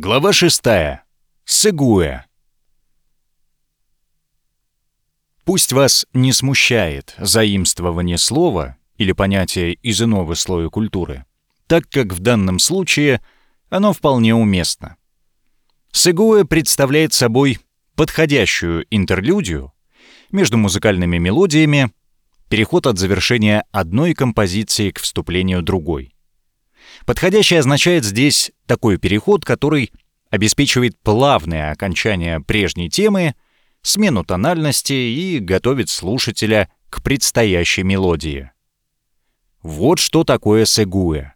Глава 6. Сегуэ. Пусть вас не смущает заимствование слова или понятия из иного слоя культуры, так как в данном случае оно вполне уместно. Сегуэ представляет собой подходящую интерлюдию между музыкальными мелодиями, переход от завершения одной композиции к вступлению другой. Подходящий означает здесь такой переход, который обеспечивает плавное окончание прежней темы, смену тональности и готовит слушателя к предстоящей мелодии. Вот что такое сегуэ.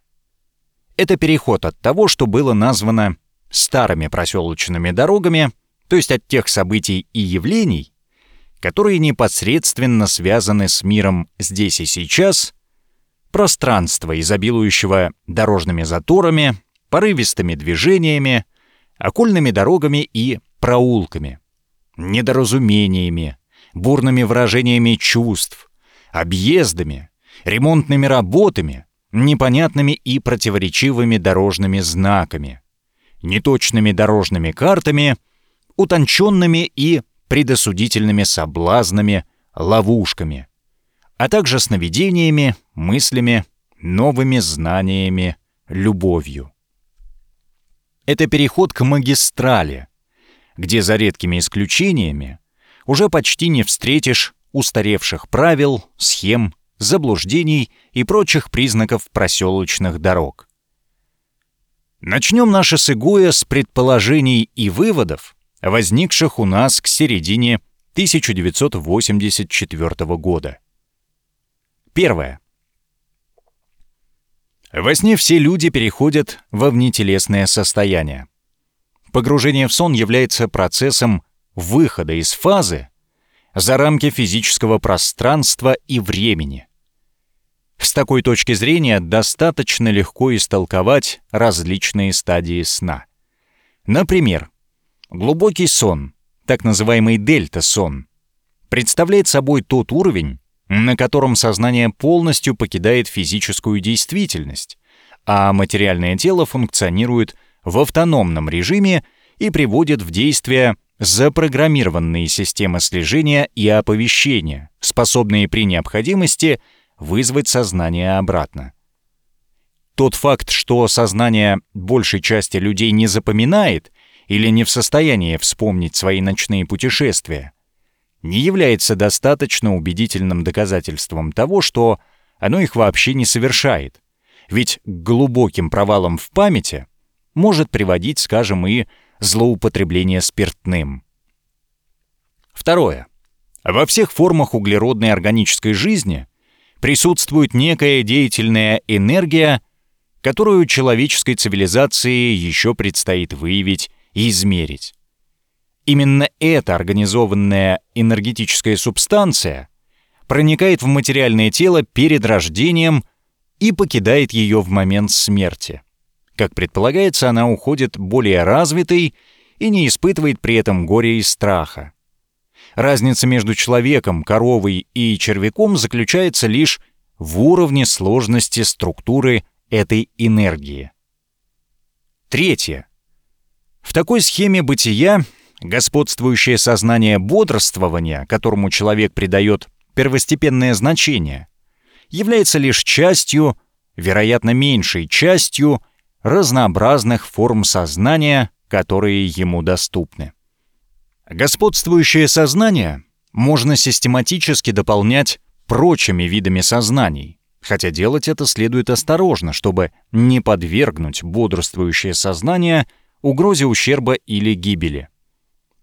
Это переход от того, что было названо старыми проселочными дорогами, то есть от тех событий и явлений, которые непосредственно связаны с миром здесь и сейчас, пространства, изобилующего дорожными заторами, порывистыми движениями, окольными дорогами и проулками, недоразумениями, бурными выражениями чувств, объездами, ремонтными работами, непонятными и противоречивыми дорожными знаками, неточными дорожными картами, утонченными и предосудительными соблазнами, ловушками, а также сновидениями, мыслями, новыми знаниями, любовью. Это переход к магистрали, где за редкими исключениями уже почти не встретишь устаревших правил, схем, заблуждений и прочих признаков проселочных дорог. Начнем наше Сыгуя с предположений и выводов, возникших у нас к середине 1984 года. Первое. Во сне все люди переходят во внетелесное состояние. Погружение в сон является процессом выхода из фазы за рамки физического пространства и времени. С такой точки зрения достаточно легко истолковать различные стадии сна. Например, глубокий сон, так называемый дельта-сон, представляет собой тот уровень, на котором сознание полностью покидает физическую действительность, а материальное тело функционирует в автономном режиме и приводит в действие запрограммированные системы слежения и оповещения, способные при необходимости вызвать сознание обратно. Тот факт, что сознание большей части людей не запоминает или не в состоянии вспомнить свои ночные путешествия, не является достаточно убедительным доказательством того, что оно их вообще не совершает. Ведь к глубоким провалам в памяти может приводить, скажем, и злоупотребление спиртным. Второе. Во всех формах углеродной органической жизни присутствует некая деятельная энергия, которую человеческой цивилизации еще предстоит выявить и измерить. Именно эта организованная энергетическая субстанция проникает в материальное тело перед рождением и покидает ее в момент смерти. Как предполагается, она уходит более развитой и не испытывает при этом горя и страха. Разница между человеком, коровой и червяком заключается лишь в уровне сложности структуры этой энергии. Третье. В такой схеме бытия господствующее сознание бодрствования, которому человек придает первостепенное значение, является лишь частью, вероятно, меньшей частью разнообразных форм сознания, которые ему доступны. Господствующее сознание можно систематически дополнять прочими видами сознаний, хотя делать это следует осторожно, чтобы не подвергнуть бодрствующее сознание угрозе ущерба или гибели.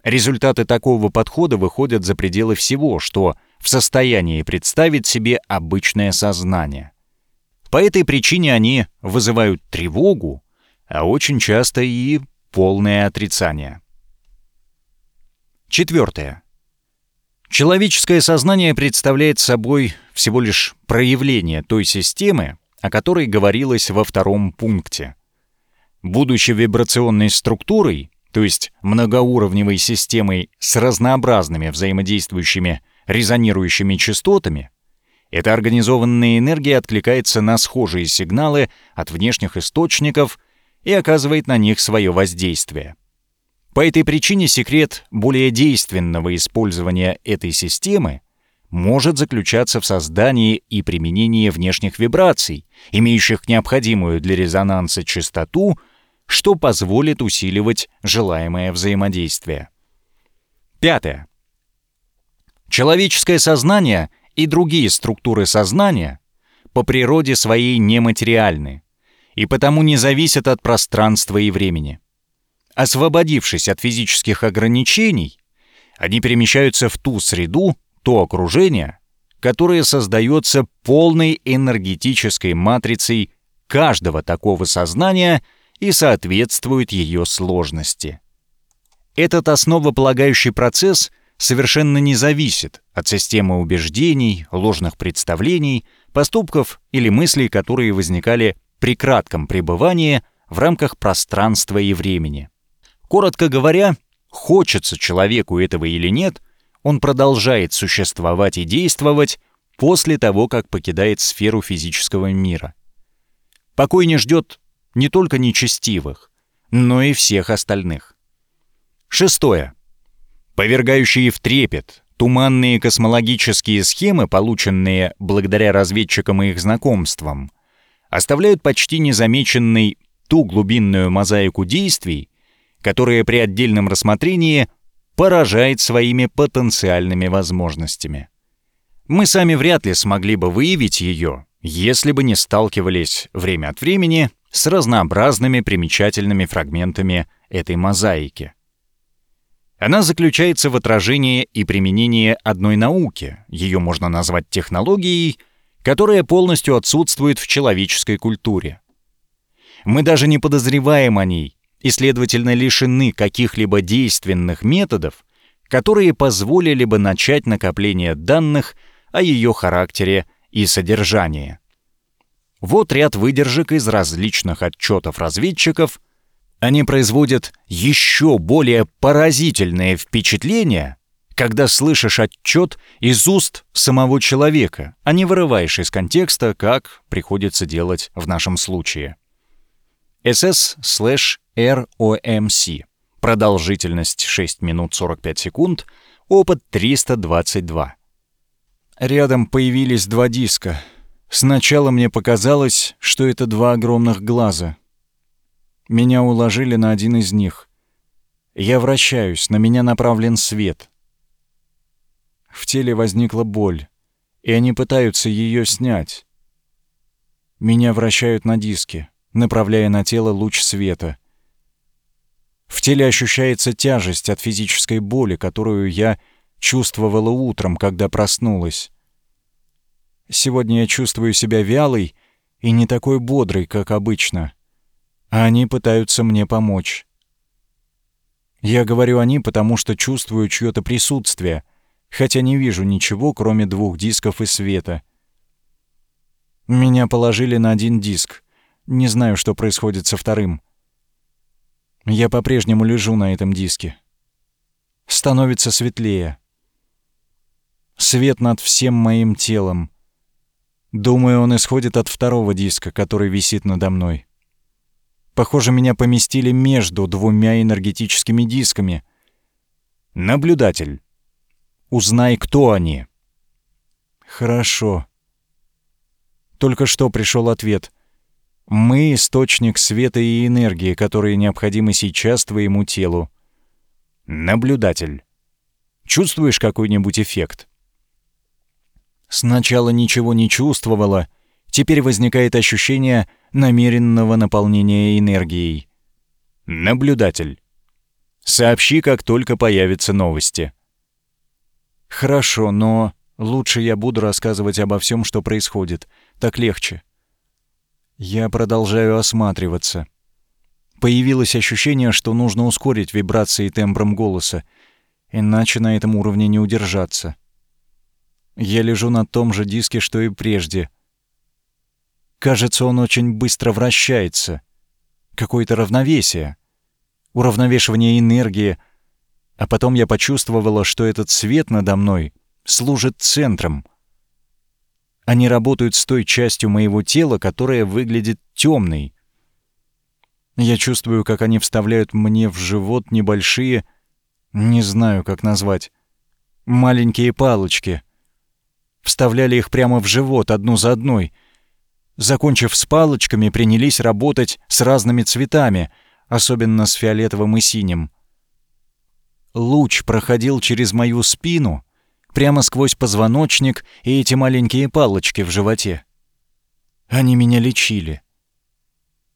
Результаты такого подхода выходят за пределы всего, что в состоянии представить себе обычное сознание. По этой причине они вызывают тревогу, а очень часто и полное отрицание. Четвертое. Человеческое сознание представляет собой всего лишь проявление той системы, о которой говорилось во втором пункте. Будучи вибрационной структурой, то есть многоуровневой системой с разнообразными взаимодействующими резонирующими частотами, эта организованная энергия откликается на схожие сигналы от внешних источников и оказывает на них свое воздействие. По этой причине секрет более действенного использования этой системы может заключаться в создании и применении внешних вибраций, имеющих необходимую для резонанса частоту, что позволит усиливать желаемое взаимодействие. Пятое. Человеческое сознание и другие структуры сознания по природе своей нематериальны и потому не зависят от пространства и времени. Освободившись от физических ограничений, они перемещаются в ту среду, то окружение, которое создается полной энергетической матрицей каждого такого сознания и соответствует ее сложности. Этот основополагающий процесс совершенно не зависит от системы убеждений, ложных представлений, поступков или мыслей, которые возникали при кратком пребывании в рамках пространства и времени. Коротко говоря, хочется человеку этого или нет, он продолжает существовать и действовать после того, как покидает сферу физического мира. Покой не ждет не только нечестивых, но и всех остальных. Шестое. Повергающие в трепет туманные космологические схемы, полученные благодаря разведчикам и их знакомствам, оставляют почти незамеченной ту глубинную мозаику действий, которая при отдельном рассмотрении поражает своими потенциальными возможностями. Мы сами вряд ли смогли бы выявить ее, если бы не сталкивались время от времени с разнообразными примечательными фрагментами этой мозаики. Она заключается в отражении и применении одной науки, ее можно назвать технологией, которая полностью отсутствует в человеческой культуре. Мы даже не подозреваем о ней, и, следовательно, лишены каких-либо действенных методов, которые позволили бы начать накопление данных о ее характере и содержании. Вот ряд выдержек из различных отчетов разведчиков. Они производят еще более поразительное впечатление, когда слышишь отчет из уст самого человека, а не вырываешь из контекста, как приходится делать в нашем случае. SS/ROMC. Продолжительность 6 минут 45 секунд. Опыт 322. Рядом появились два диска. Сначала мне показалось, что это два огромных глаза. Меня уложили на один из них. Я вращаюсь, на меня направлен свет. В теле возникла боль, и они пытаются ее снять. Меня вращают на диске направляя на тело луч света. В теле ощущается тяжесть от физической боли, которую я чувствовала утром, когда проснулась. Сегодня я чувствую себя вялой и не такой бодрой, как обычно. А они пытаются мне помочь. Я говорю «они», потому что чувствую чьё-то присутствие, хотя не вижу ничего, кроме двух дисков и света. Меня положили на один диск — не знаю, что происходит со вторым. Я по-прежнему лежу на этом диске. Становится светлее. Свет над всем моим телом. Думаю, он исходит от второго диска, который висит надо мной. Похоже, меня поместили между двумя энергетическими дисками. Наблюдатель. Узнай, кто они. Хорошо. Только что пришел ответ — мы — источник света и энергии, которые необходимы сейчас твоему телу. Наблюдатель. Чувствуешь какой-нибудь эффект? Сначала ничего не чувствовала, теперь возникает ощущение намеренного наполнения энергией. Наблюдатель. Сообщи, как только появятся новости. Хорошо, но лучше я буду рассказывать обо всем, что происходит. Так легче. Я продолжаю осматриваться. Появилось ощущение, что нужно ускорить вибрации тембром голоса, иначе на этом уровне не удержаться. Я лежу на том же диске, что и прежде. Кажется, он очень быстро вращается. Какое-то равновесие. Уравновешивание энергии. А потом я почувствовала, что этот свет надо мной служит центром — они работают с той частью моего тела, которая выглядит темной. Я чувствую, как они вставляют мне в живот небольшие, не знаю, как назвать, маленькие палочки. Вставляли их прямо в живот, одну за одной. Закончив с палочками, принялись работать с разными цветами, особенно с фиолетовым и синим. Луч проходил через мою спину, прямо сквозь позвоночник и эти маленькие палочки в животе. Они меня лечили.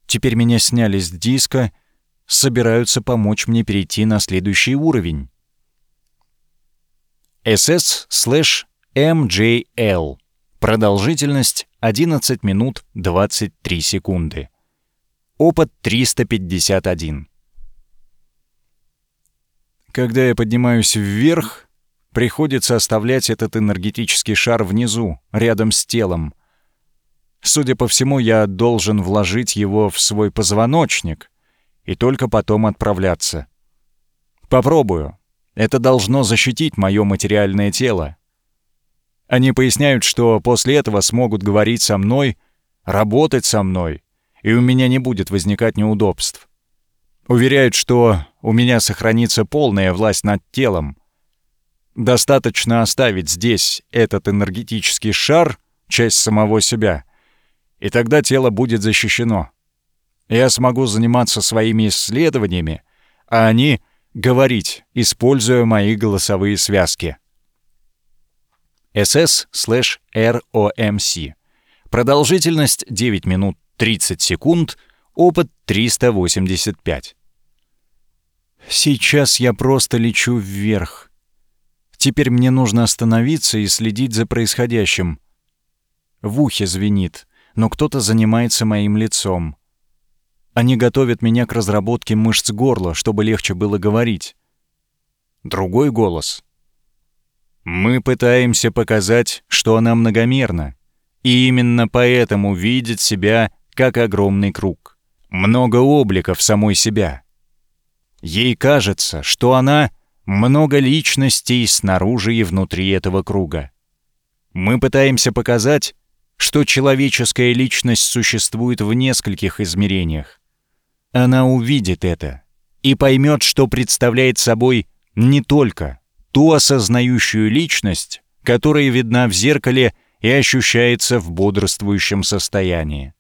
Теперь меня сняли с диска, собираются помочь мне перейти на следующий уровень. SS/MJL. Продолжительность 11 минут 23 секунды. Опыт 351. Когда я поднимаюсь вверх, приходится оставлять этот энергетический шар внизу, рядом с телом. Судя по всему, я должен вложить его в свой позвоночник и только потом отправляться. Попробую. Это должно защитить мое материальное тело. Они поясняют, что после этого смогут говорить со мной, работать со мной, и у меня не будет возникать неудобств. Уверяют, что у меня сохранится полная власть над телом. Достаточно оставить здесь этот энергетический шар, часть самого себя, и тогда тело будет защищено. Я смогу заниматься своими исследованиями, а они — говорить, используя мои голосовые связки. SS/ROMC. Продолжительность 9 минут 30 секунд, опыт 385. Сейчас я просто лечу вверх. Теперь мне нужно остановиться и следить за происходящим. В ухе звенит, но кто-то занимается моим лицом. Они готовят меня к разработке мышц горла, чтобы легче было говорить. Другой голос. Мы пытаемся показать, что она многомерна, и именно поэтому видит себя как огромный круг. Много обликов самой себя. Ей кажется, что она много личностей снаружи и внутри этого круга. Мы пытаемся показать, что человеческая личность существует в нескольких измерениях. Она увидит это и поймет, что представляет собой не только ту осознающую личность, которая видна в зеркале и ощущается в бодрствующем состоянии.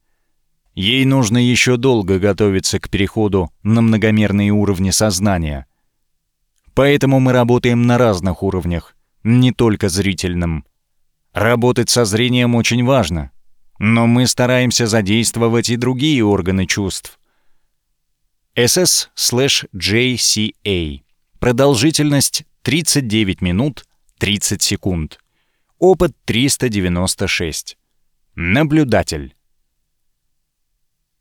Ей нужно еще долго готовиться к переходу на многомерные уровни сознания. Поэтому мы работаем на разных уровнях, не только зрительном. Работать со зрением очень важно, но мы стараемся задействовать и другие органы чувств. SS/JCA. Продолжительность 39 минут 30 секунд. Опыт 396. Наблюдатель.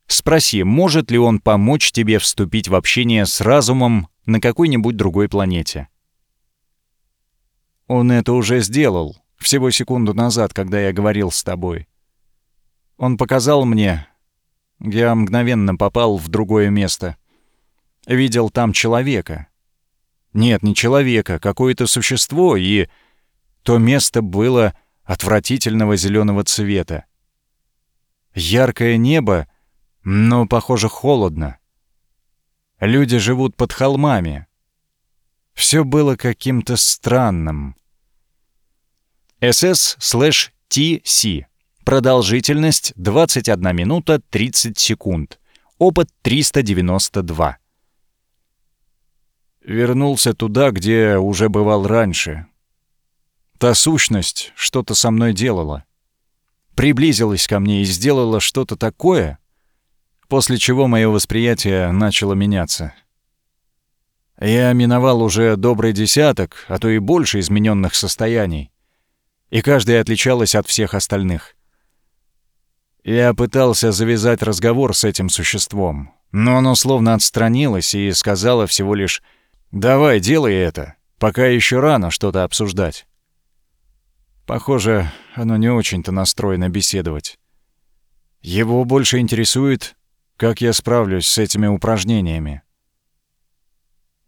Спроси, может ли он помочь тебе вступить в общение с разумом на какой-нибудь другой планете. Он это уже сделал, всего секунду назад, когда я говорил с тобой. Он показал мне... Я мгновенно попал в другое место — видел там человека. Нет, не человека, какое-то существо, и то место было отвратительного зеленого цвета. Яркое небо, но, похоже, холодно. Люди живут под холмами. Все было каким-то странным. SS/TC. Продолжительность 21 минута 30 секунд. Опыт 392. Вернулся туда, где уже бывал раньше. Та сущность что-то со мной делала. Приблизилась ко мне и сделала что-то такое, после чего мое восприятие начало меняться. Я миновал уже добрый десяток, а то и больше измененных состояний, и каждая отличалась от всех остальных. Я пытался завязать разговор с этим существом, но оно словно отстранилось и сказала всего лишь «Давай, делай это, пока еще рано что-то обсуждать». Похоже, оно не очень-то настроено беседовать. Его больше интересует, как я справлюсь с этими упражнениями.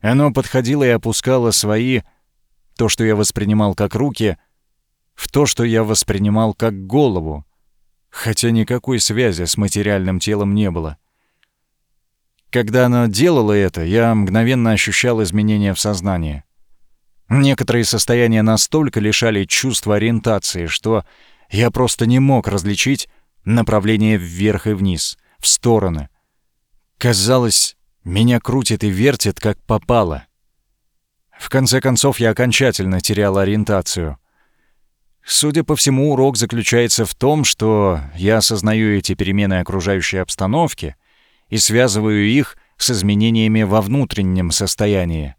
Оно подходило и опускало свои, то, что я воспринимал как руки, в то, что я воспринимал как голову, хотя никакой связи с материальным телом не было. Когда она делала это, я мгновенно ощущал изменения в сознании. Некоторые состояния настолько лишали чувства ориентации, что я просто не мог различить направление вверх и вниз, в стороны. Казалось, меня крутит и вертит, как попало. В конце концов, я окончательно терял ориентацию. Судя по всему, урок заключается в том, что я осознаю эти перемены окружающей обстановки и связываю их с изменениями во внутреннем состоянии.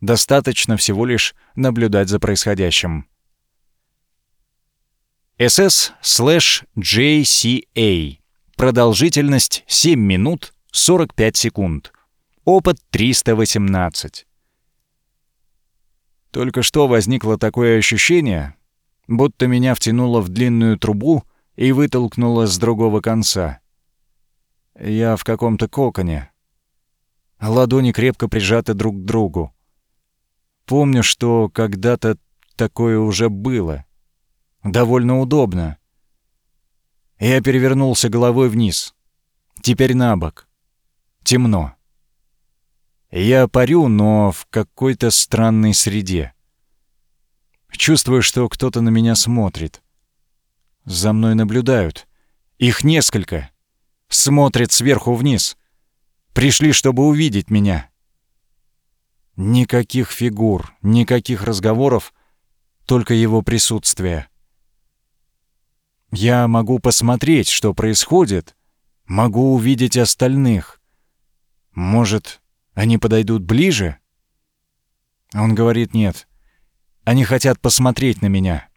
Достаточно всего лишь наблюдать за происходящим. SS/JCA. Продолжительность 7 минут 45 секунд. Опыт 318. Только что возникло такое ощущение, будто меня втянуло в длинную трубу и вытолкнуло с другого конца. Я в каком-то коконе. Ладони крепко прижаты друг к другу. Помню, что когда-то такое уже было. Довольно удобно. Я перевернулся головой вниз. Теперь на бок. Темно. Я парю, но в какой-то странной среде. Чувствую, что кто-то на меня смотрит. За мной наблюдают. Их несколько. Смотрят сверху вниз. Пришли, чтобы увидеть меня. Никаких фигур, никаких разговоров, только его присутствие. Я могу посмотреть, что происходит, могу увидеть остальных. Может, они подойдут ближе? Он говорит нет. Они хотят посмотреть на меня.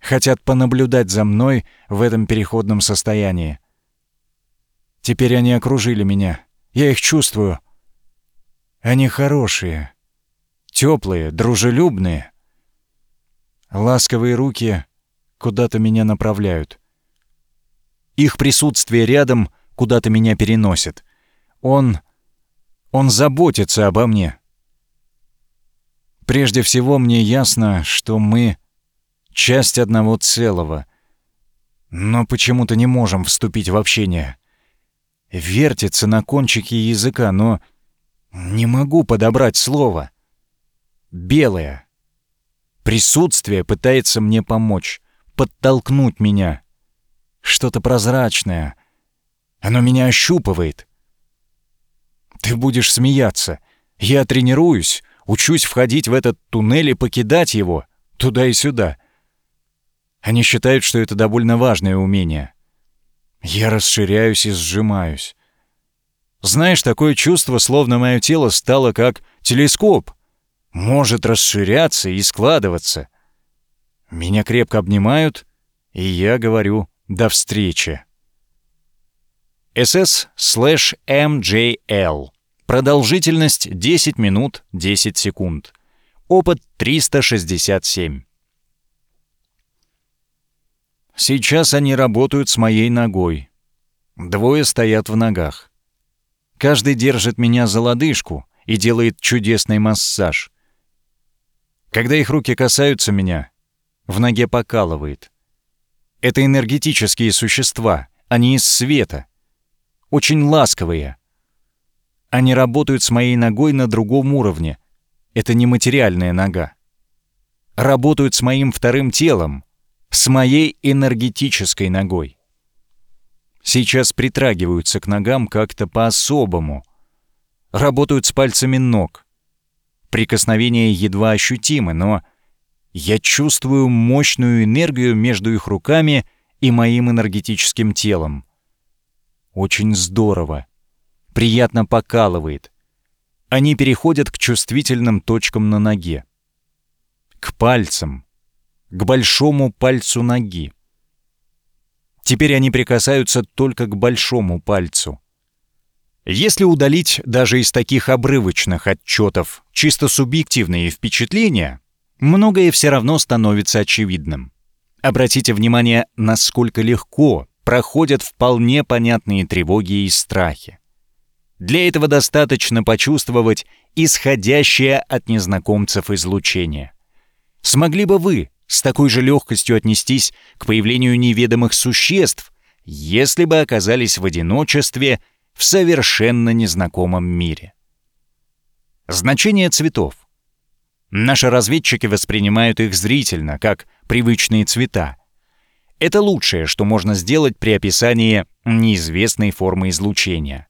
Хотят понаблюдать за мной в этом переходном состоянии. Теперь они окружили меня. Я их чувствую. Они хорошие, теплые, дружелюбные. Ласковые руки куда-то меня направляют. Их присутствие рядом куда-то меня переносит. Он... он заботится обо мне. Прежде всего мне ясно, что мы — часть одного целого. Но почему-то не можем вступить в общение. Вертится на кончике языка, но не могу подобрать слово. Белое. Присутствие пытается мне помочь, подтолкнуть меня. Что-то прозрачное. Оно меня ощупывает. Ты будешь смеяться. Я тренируюсь, учусь входить в этот туннель и покидать его, туда и сюда. Они считают, что это довольно важное умение. Я расширяюсь и сжимаюсь. Знаешь, такое чувство, словно мое тело стало как телескоп. Может расширяться и складываться. Меня крепко обнимают, и я говорю «до встречи». SS/MJL. Продолжительность 10 минут 10 секунд. Опыт 367. Сейчас они работают с моей ногой. Двое стоят в ногах. Каждый держит меня за лодыжку и делает чудесный массаж. Когда их руки касаются меня, в ноге покалывает. Это энергетические существа, они из света. Очень ласковые. Они работают с моей ногой на другом уровне. Это не материальная нога. Работают с моим вторым телом, с моей энергетической ногой сейчас притрагиваются к ногам как-то по-особому. Работают с пальцами ног. Прикосновения едва ощутимы, но я чувствую мощную энергию между их руками и моим энергетическим телом. Очень здорово. Приятно покалывает. Они переходят к чувствительным точкам на ноге. К пальцам. К большому пальцу ноги. Теперь они прикасаются только к большому пальцу. Если удалить даже из таких обрывочных отчетов чисто субъективные впечатления, многое все равно становится очевидным. Обратите внимание, насколько легко проходят вполне понятные тревоги и страхи. Для этого достаточно почувствовать исходящее от незнакомцев излучение. Смогли бы вы с такой же легкостью отнестись к появлению неведомых существ, если бы оказались в одиночестве в совершенно незнакомом мире. Значение цветов. Наши разведчики воспринимают их зрительно, как привычные цвета. Это лучшее, что можно сделать при описании неизвестной формы излучения.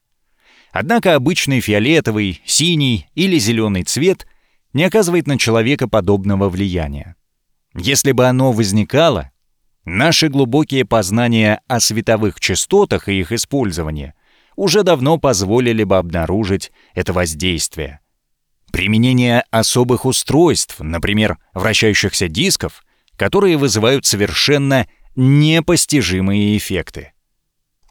Однако обычный фиолетовый, синий или зеленый цвет не оказывает на человека подобного влияния. Если бы оно возникало, наши глубокие познания о световых частотах и их использовании уже давно позволили бы обнаружить это воздействие. Применение особых устройств, например, вращающихся дисков, которые вызывают совершенно непостижимые эффекты.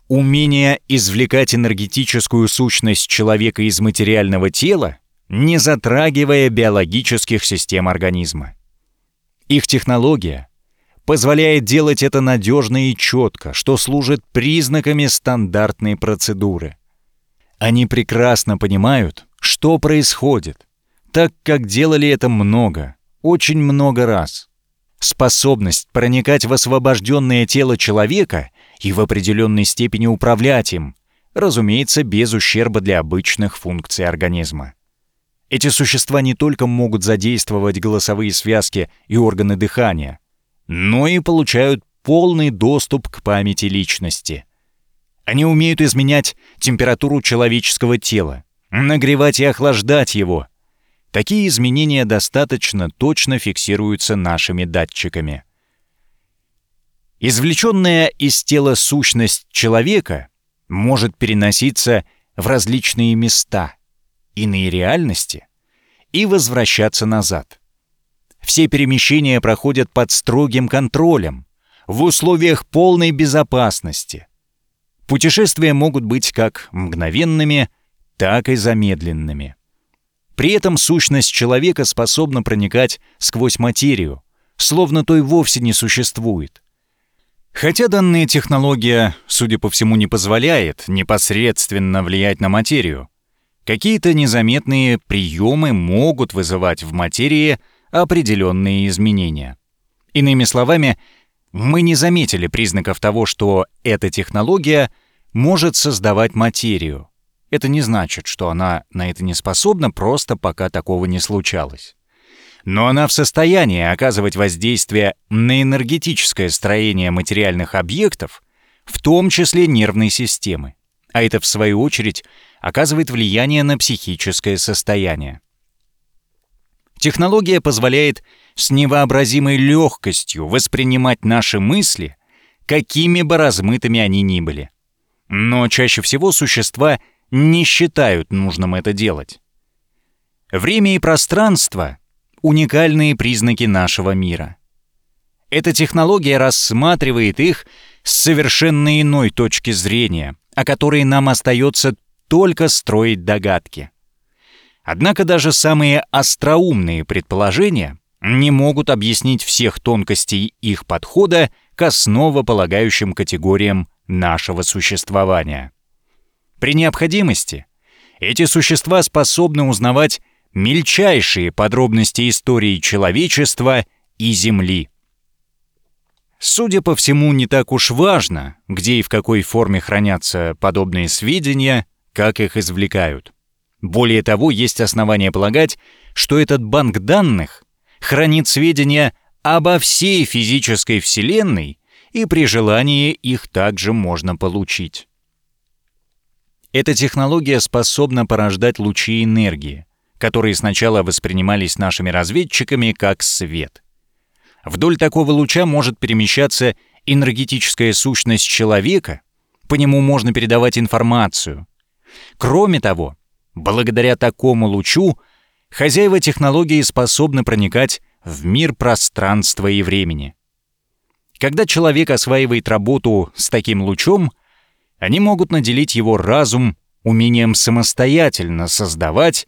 Умение извлекать энергетическую сущность человека из материального тела, не затрагивая биологических систем организма. Их технология позволяет делать это надежно и четко, что служит признаками стандартной процедуры. Они прекрасно понимают, что происходит, так как делали это много, очень много раз. Способность проникать в освобожденное тело человека и в определенной степени управлять им, разумеется, без ущерба для обычных функций организма. Эти существа не только могут задействовать голосовые связки и органы дыхания, но и получают полный доступ к памяти личности. Они умеют изменять температуру человеческого тела, нагревать и охлаждать его. Такие изменения достаточно точно фиксируются нашими датчиками. Извлеченная из тела сущность человека может переноситься в различные места — иные реальности и возвращаться назад. Все перемещения проходят под строгим контролем, в условиях полной безопасности. Путешествия могут быть как мгновенными, так и замедленными. При этом сущность человека способна проникать сквозь материю, словно той вовсе не существует. Хотя данная технология, судя по всему, не позволяет непосредственно влиять на материю, Какие-то незаметные приемы могут вызывать в материи определенные изменения. Иными словами, мы не заметили признаков того, что эта технология может создавать материю. Это не значит, что она на это не способна, просто пока такого не случалось. Но она в состоянии оказывать воздействие на энергетическое строение материальных объектов, в том числе нервной системы. А это, в свою очередь, оказывает влияние на психическое состояние. Технология позволяет с невообразимой легкостью воспринимать наши мысли, какими бы размытыми они ни были. Но чаще всего существа не считают нужным это делать. Время и пространство — уникальные признаки нашего мира. Эта технология рассматривает их с совершенно иной точки зрения, о которой нам остается только строить догадки. Однако даже самые остроумные предположения не могут объяснить всех тонкостей их подхода к основополагающим категориям нашего существования. При необходимости эти существа способны узнавать мельчайшие подробности истории человечества и Земли. Судя по всему, не так уж важно, где и в какой форме хранятся подобные сведения, как их извлекают. Более того, есть основания полагать, что этот банк данных хранит сведения обо всей физической Вселенной, и при желании их также можно получить. Эта технология способна порождать лучи энергии, которые сначала воспринимались нашими разведчиками как свет. Вдоль такого луча может перемещаться энергетическая сущность человека, по нему можно передавать информацию, Кроме того, благодаря такому лучу хозяева технологии способны проникать в мир пространства и времени. Когда человек осваивает работу с таким лучом, они могут наделить его разум умением самостоятельно создавать,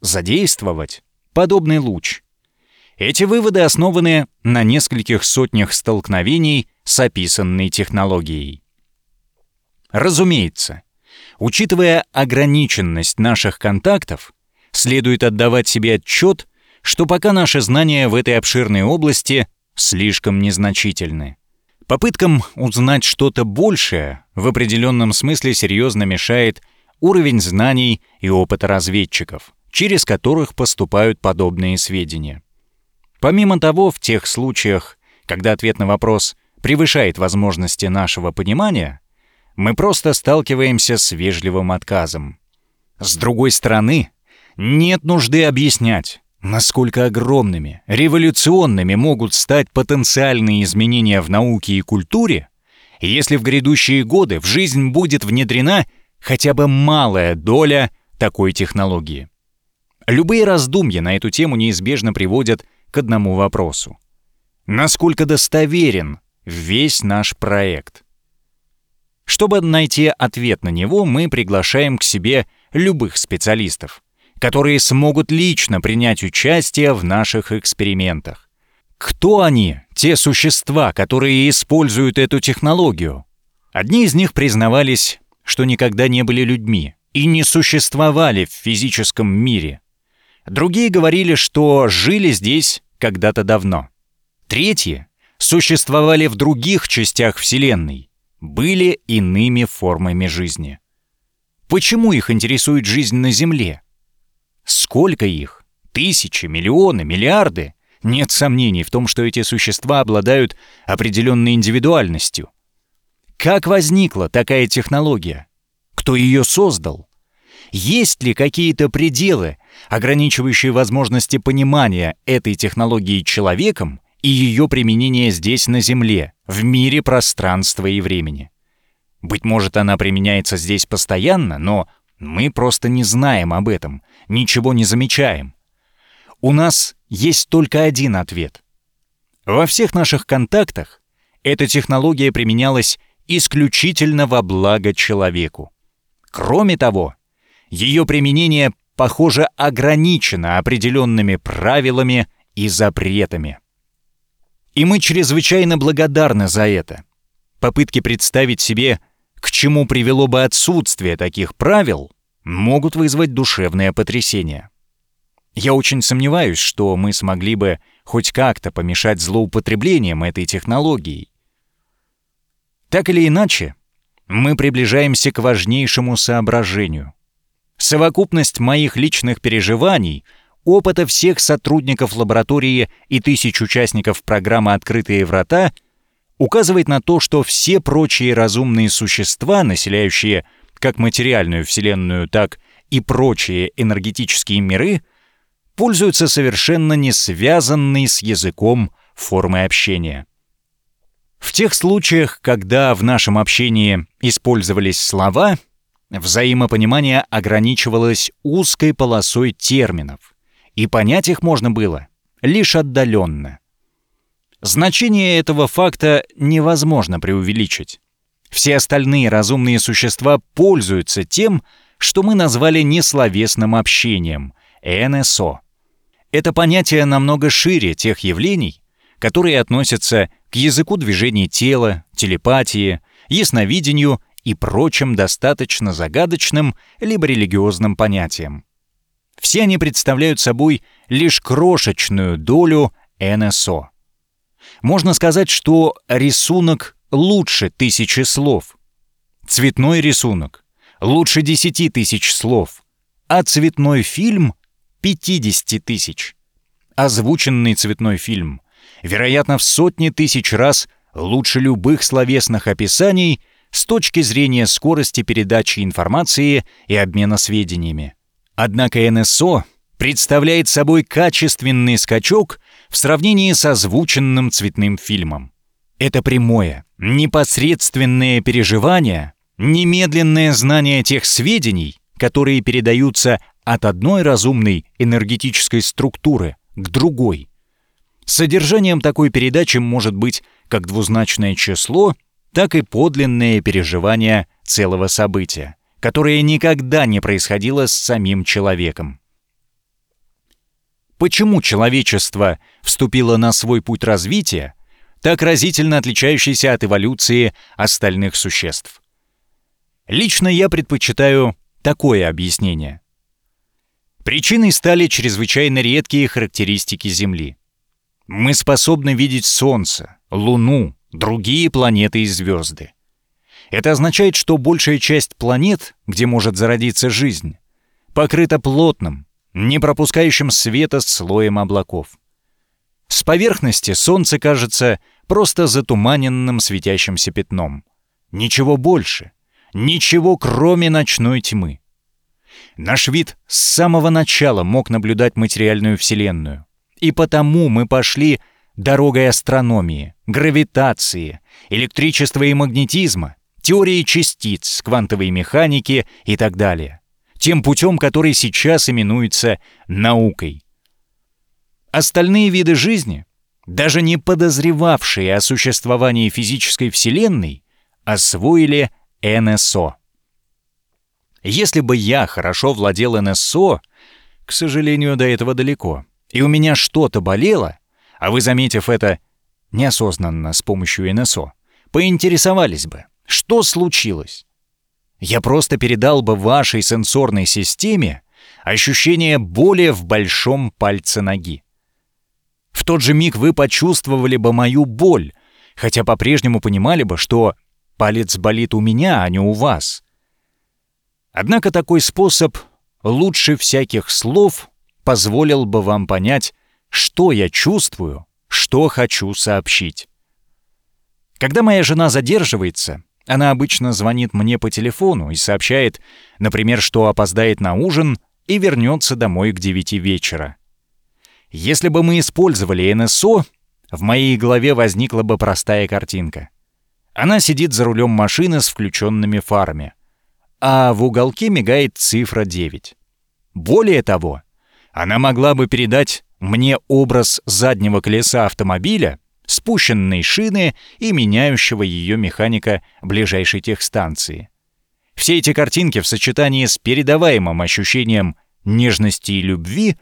задействовать подобный луч. Эти выводы основаны на нескольких сотнях столкновений с описанной технологией. Разумеется, Учитывая ограниченность наших контактов, следует отдавать себе отчет, что пока наши знания в этой обширной области слишком незначительны. Попыткам узнать что-то большее в определенном смысле серьезно мешает уровень знаний и опыта разведчиков, через которых поступают подобные сведения. Помимо того, в тех случаях, когда ответ на вопрос превышает возможности нашего понимания, мы просто сталкиваемся с вежливым отказом. С другой стороны, нет нужды объяснять, насколько огромными, революционными могут стать потенциальные изменения в науке и культуре, если в грядущие годы в жизнь будет внедрена хотя бы малая доля такой технологии. Любые раздумья на эту тему неизбежно приводят к одному вопросу. Насколько достоверен весь наш проект? Чтобы найти ответ на него, мы приглашаем к себе любых специалистов, которые смогут лично принять участие в наших экспериментах. Кто они, те существа, которые используют эту технологию? Одни из них признавались, что никогда не были людьми и не существовали в физическом мире. Другие говорили, что жили здесь когда-то давно. Третьи существовали в других частях Вселенной, были иными формами жизни. Почему их интересует жизнь на Земле? Сколько их? Тысячи, миллионы, миллиарды? Нет сомнений в том, что эти существа обладают определенной индивидуальностью. Как возникла такая технология? Кто ее создал? Есть ли какие-то пределы, ограничивающие возможности понимания этой технологии человеком и ее применения здесь на Земле, в мире пространства и времени? Быть может, она применяется здесь постоянно, но мы просто не знаем об этом, ничего не замечаем. У нас есть только один ответ. Во всех наших контактах эта технология применялась исключительно во благо человеку. Кроме того, ее применение, похоже, ограничено определенными правилами и запретами. И мы чрезвычайно благодарны за это. Попытки представить себе, к чему привело бы отсутствие таких правил, могут вызвать душевное потрясение. Я очень сомневаюсь, что мы смогли бы хоть как-то помешать злоупотреблениям этой технологией. Так или иначе, мы приближаемся к важнейшему соображению. Совокупность моих личных переживаний, опыта всех сотрудников лаборатории и тысяч участников программы «Открытые врата» указывает на то, что все прочие разумные существа, населяющие как материальную Вселенную, так и прочие энергетические миры, пользуются совершенно не связанной с языком формой общения. В тех случаях, когда в нашем общении использовались слова, взаимопонимание ограничивалось узкой полосой терминов, и понять их можно было лишь отдаленно. Значение этого факта невозможно преувеличить. Все остальные разумные существа пользуются тем, что мы назвали несловесным общением — НСО. Это понятие намного шире тех явлений, которые относятся к языку движений тела, телепатии, ясновидению и прочим достаточно загадочным либо религиозным понятиям. Все они представляют собой лишь крошечную долю НСО. Можно сказать, что рисунок лучше тысячи слов. Цветной рисунок лучше десяти тысяч слов, а цветной фильм — пятидесяти тысяч. Озвученный цветной фильм, вероятно, в сотни тысяч раз лучше любых словесных описаний с точки зрения скорости передачи информации и обмена сведениями. Однако НСО представляет собой качественный скачок в сравнении с озвученным цветным фильмом. Это прямое, непосредственное переживание, немедленное знание тех сведений, которые передаются от одной разумной энергетической структуры к другой. Содержанием такой передачи может быть как двузначное число, так и подлинное переживание целого события, которое никогда не происходило с самим человеком. Почему человечество вступило на свой путь развития, так разительно отличающийся от эволюции остальных существ. Лично я предпочитаю такое объяснение. Причиной стали чрезвычайно редкие характеристики Земли. Мы способны видеть Солнце, Луну, другие планеты и звезды. Это означает, что большая часть планет, где может зародиться жизнь, покрыта плотным, не пропускающим света слоем облаков. С поверхности Солнце кажется просто затуманенным светящимся пятном. Ничего больше, ничего кроме ночной тьмы. Наш вид с самого начала мог наблюдать материальную Вселенную. И потому мы пошли дорогой астрономии, гравитации, электричества и магнетизма, теории частиц, квантовой механики и так далее. Тем путем, который сейчас именуется наукой. Остальные виды жизни, даже не подозревавшие о существовании физической Вселенной, освоили НСО. Если бы я хорошо владел НСО, к сожалению, до этого далеко, и у меня что-то болело, а вы, заметив это неосознанно с помощью НСО, поинтересовались бы, что случилось. Я просто передал бы вашей сенсорной системе ощущение боли в большом пальце ноги. В тот же миг вы почувствовали бы мою боль, хотя по-прежнему понимали бы, что палец болит у меня, а не у вас. Однако такой способ лучше всяких слов позволил бы вам понять, что я чувствую, что хочу сообщить. Когда моя жена задерживается, она обычно звонит мне по телефону и сообщает, например, что опоздает на ужин и вернется домой к 9 вечера. Если бы мы использовали НСО, в моей голове возникла бы простая картинка. Она сидит за рулем машины с включенными фарами, а в уголке мигает цифра 9. Более того, она могла бы передать мне образ заднего колеса автомобиля, спущенной шины и меняющего ее механика ближайшей техстанции. Все эти картинки в сочетании с передаваемым ощущением нежности и любви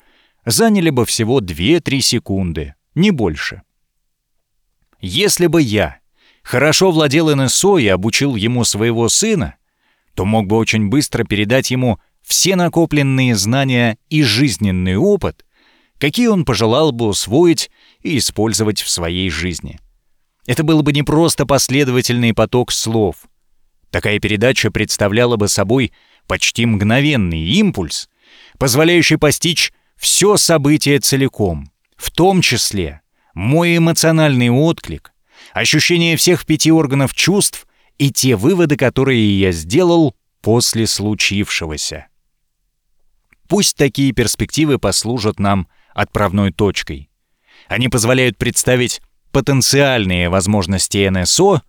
заняли бы всего 2-3 секунды, не больше. Если бы я хорошо владел НСО и обучил ему своего сына, то мог бы очень быстро передать ему все накопленные знания и жизненный опыт, какие он пожелал бы усвоить и использовать в своей жизни. Это был бы не просто последовательный поток слов. Такая передача представляла бы собой почти мгновенный импульс, позволяющий постичь все событие целиком, в том числе мой эмоциональный отклик, ощущение всех пяти органов чувств и те выводы, которые я сделал после случившегося. Пусть такие перспективы послужат нам отправной точкой. Они позволяют представить потенциальные возможности НСО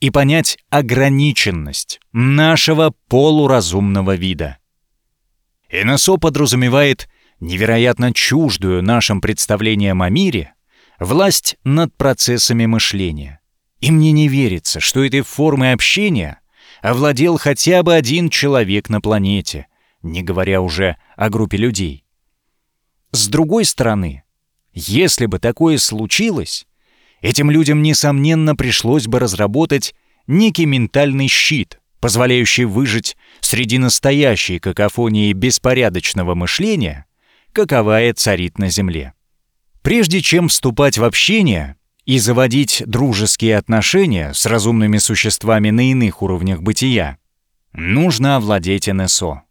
и понять ограниченность нашего полуразумного вида. НСО подразумевает невероятно чуждую нашим представлениям о мире власть над процессами мышления. И мне не верится, что этой формой общения овладел хотя бы один человек на планете, не говоря уже о группе людей. С другой стороны, если бы такое случилось, этим людям, несомненно, пришлось бы разработать некий ментальный щит, позволяющий выжить среди настоящей какофонии беспорядочного мышления, каковая царит на Земле. Прежде чем вступать в общение и заводить дружеские отношения с разумными существами на иных уровнях бытия, нужно овладеть НСО.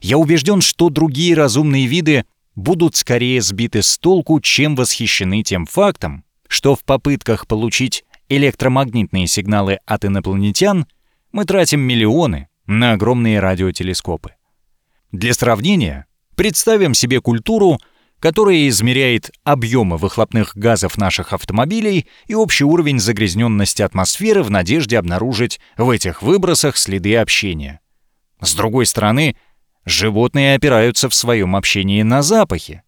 Я убежден, что другие разумные виды будут скорее сбиты с толку, чем восхищены тем фактом, что в попытках получить электромагнитные сигналы от инопланетян мы тратим миллионы на огромные радиотелескопы. Для сравнения, представим себе культуру, которая измеряет объемы выхлопных газов наших автомобилей и общий уровень загрязненности атмосферы в надежде обнаружить в этих выбросах следы общения. С другой стороны, животные опираются в своем общении на запахи.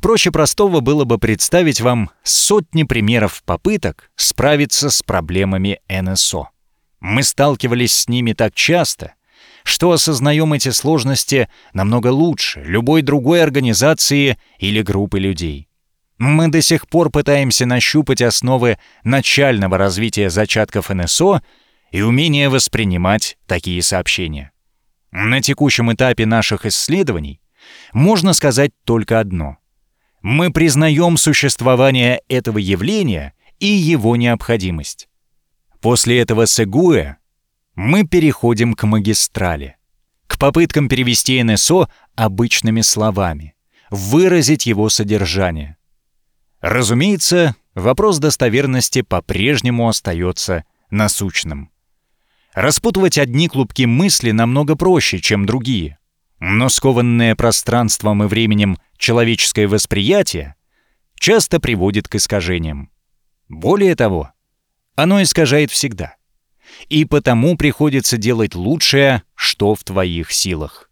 Проще простого было бы представить вам сотни примеров попыток справиться с проблемами НСО. Мы сталкивались с ними так часто — что осознаем эти сложности намного лучше любой другой организации или группы людей. Мы до сих пор пытаемся нащупать основы начального развития зачатков НСО и умения воспринимать такие сообщения. На текущем этапе наших исследований можно сказать только одно. Мы признаем существование этого явления и его необходимость. После этого с мы переходим к магистрали, к попыткам перевести НСО обычными словами, выразить его содержание. Разумеется, вопрос достоверности по-прежнему остается насущным. Распутывать одни клубки мысли намного проще, чем другие. Но скованное пространством и временем человеческое восприятие часто приводит к искажениям. Более того, оно искажает всегда. И потому приходится делать лучшее, что в твоих силах.